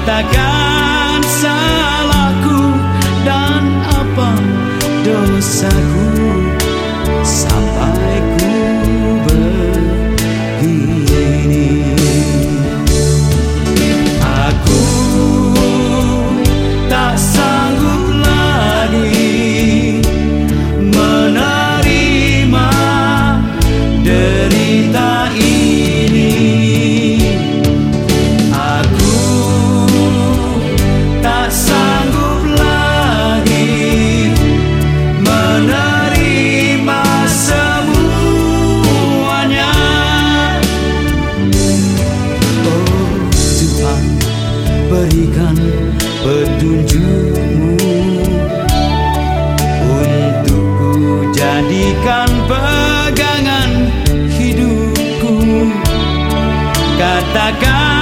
Katakan salahku dan apa dosaku Katakan